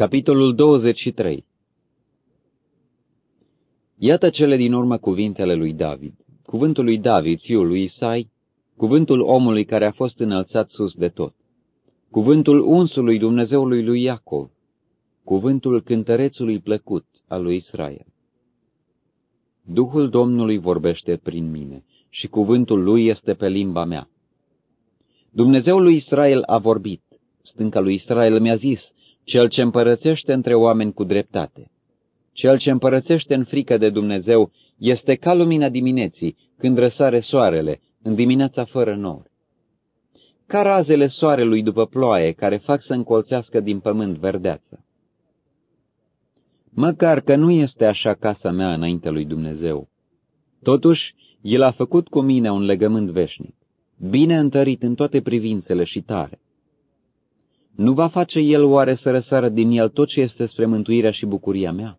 Capitolul 23 Iată cele din urmă cuvintele lui David, cuvântul lui David, fiul lui Isai, cuvântul omului care a fost înălțat sus de tot, cuvântul unsului Dumnezeului lui Iacov, cuvântul cântărețului plăcut al lui Israel. Duhul Domnului vorbește prin mine și cuvântul lui este pe limba mea. Dumnezeul lui Israel a vorbit, stânca lui Israel mi-a zis, cel ce împărățește între oameni cu dreptate. Cel ce împărățește în frică de Dumnezeu este ca lumina dimineții, când răsare soarele, în dimineața fără nor. Ca razele soarelui după ploaie, care fac să încolțească din pământ verdeață. Măcar că nu este așa casa mea înainte lui Dumnezeu. Totuși, El a făcut cu mine un legământ veșnic, bine întărit în toate privințele și tare. Nu va face El oare să răsară din el tot ce este spre mântuirea și bucuria mea?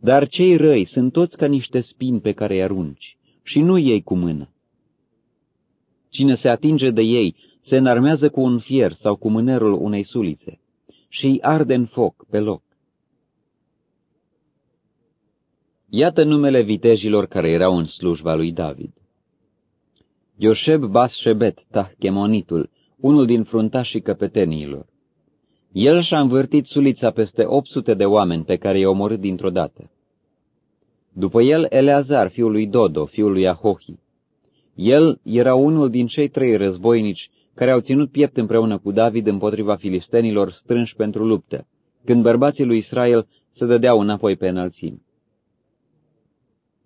Dar cei răi sunt toți ca niște spini pe care îi arunci și nu ei cu mână. Cine se atinge de ei se înarmează cu un fier sau cu mânerul unei sulițe și îi arde în foc pe loc. Iată numele vitejilor care erau în slujba lui David. Iosheb Bas-Shebet, Tahchemonitul, unul din fruntașii căpeteniilor. El și-a învârtit sulița peste 800 de oameni pe care i-a omorât dintr-o dată. După el, Eleazar, fiul lui Dodo, fiul lui Ahohi. El era unul din cei trei războinici care au ținut piept împreună cu David împotriva filistenilor strânși pentru luptă, când bărbații lui Israel se dădeau înapoi pe înălțimi.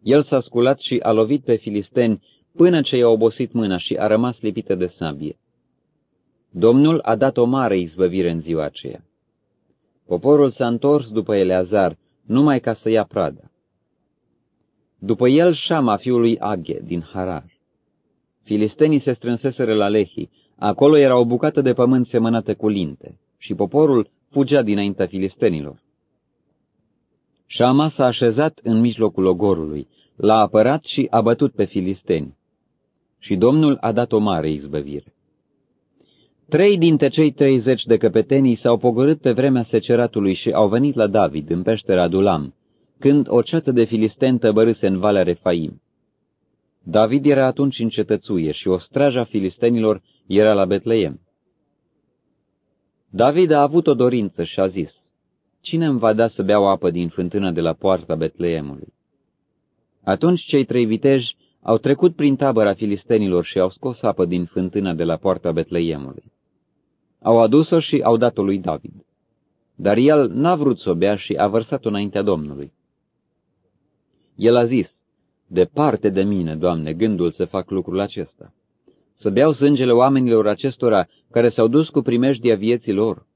El s-a sculat și a lovit pe filisteni până ce i-a obosit mâna și a rămas lipită de sabie. Domnul a dat o mare izbăvire în ziua aceea. Poporul s-a întors după Eleazar, numai ca să ia prada. După el Shama, fiul lui Aghe, din Harar. Filistenii se strânseseră la Lehi, acolo era o bucată de pământ semănată cu linte, și poporul fugea dinaintea filistenilor. Shama s-a așezat în mijlocul ogorului, l-a apărat și a bătut pe filisteni. Și Domnul a dat o mare izbăvire. Trei dintre cei treizeci de căpetenii s-au pogorât pe vremea seceratului și au venit la David în peștera Dulam, când o ceată de filisteni tăbărâse în Valea Refaim. David era atunci în cetățuie și o straja filistenilor era la Betleem. David a avut o dorință și a zis, Cine îmi va da să beau apă din fântână de la poarta Betleemului? Atunci cei trei viteji au trecut prin tabăra filistenilor și au scos apă din fântâna de la poarta Betleemului. Au adus-o și au dat-o lui David. Dar el n-a vrut să o bea și a vărsat-o înaintea Domnului. El a zis, Departe de mine, Doamne, gândul să fac lucrul acesta. Să beau sângele oamenilor acestora care s-au dus cu primejdia vieții lor.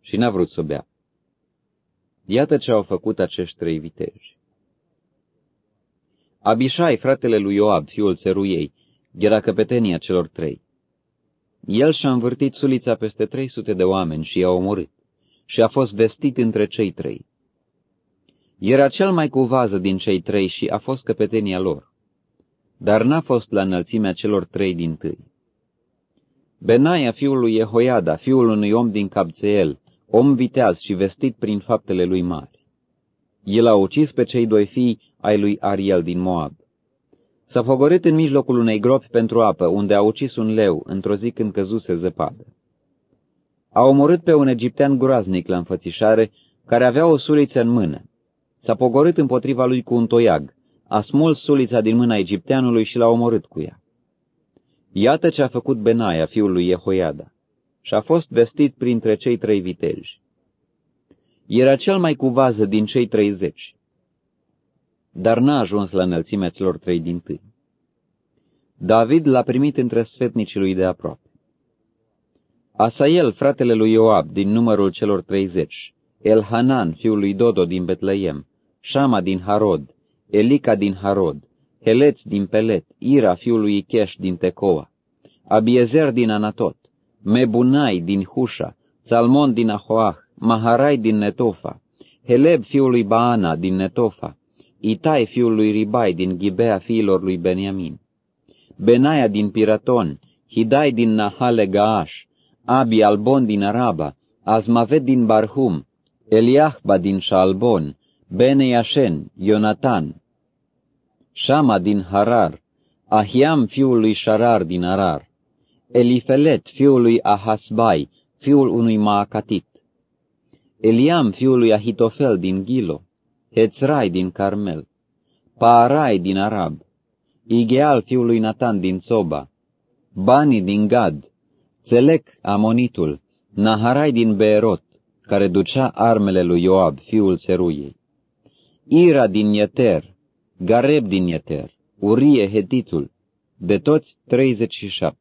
Și n-a vrut să bea. Iată ce au făcut acești trei viteji. Abishai, fratele lui Ioab, fiul țeruiei, era căpetenia celor trei. El și-a învârtit sulița peste 300 de oameni și i-a omorât și a fost vestit între cei trei. Era cel mai cu vază din cei trei și a fost căpetenia lor, dar n-a fost la înălțimea celor trei din tâi. Benaia, fiul lui Jehoiada, fiul unui om din Cabțeel, om viteaz și vestit prin faptele lui mari. El a ucis pe cei doi fii ai lui Ariel din Moab. S-a pogorât în mijlocul unei gropi pentru apă, unde a ucis un leu, într-o zi când căzuse zăpadă. A omorât pe un egiptean groaznic la înfățișare, care avea o suliță în mână. S-a pogorât împotriva lui cu un toiag, a smuls sulița din mâna egipteanului și l-a omorât cu ea. Iată ce a făcut Benaia, fiul lui Jehoiada, și a fost vestit printre cei trei viteji. Era cel mai cu vază din cei treizeci dar n-a ajuns la înălțimea celor trei din tâi. David l-a primit între sfetnicii lui de aproape. Asael, fratele lui Ioab, din numărul celor treizeci, Elhanan, fiul lui Dodo din Betleem, Shama din Harod, Elica din Harod, Heleț din Pelet, Ira, fiul lui Icheș din Tecoa, Abiezer din Anatot, Mebunai din Husha, Salmon din Ahoah, Maharai din Netofa, Heleb, fiul lui Baana din Netofa, Itai, fiul lui Ribai, din Ghibea fiilor lui Beniamin, Benaia din Piraton, Hidai din Nahale Gaash, Abi Albon din Araba, Azmavet din Barhum, Eliahba din Shalbon, Bene Yashen, Ionatan, Shama din Harar, Ahiam fiul lui Sharar din Arar, Elifelet fiul lui Ahasbai, fiul unui Maacatit, Eliam fiul lui Ahitofel din Gilo, Hetzrai din Carmel, Paarai din Arab, Igeal fiul lui Natan din Soba, Bani din Gad, Țelec Amonitul, Naharai din Beerot, care ducea armele lui Ioab, fiul Seruiei, Ira din Yeter, Gareb din Yeter, Urie Hetitul, de toți 37.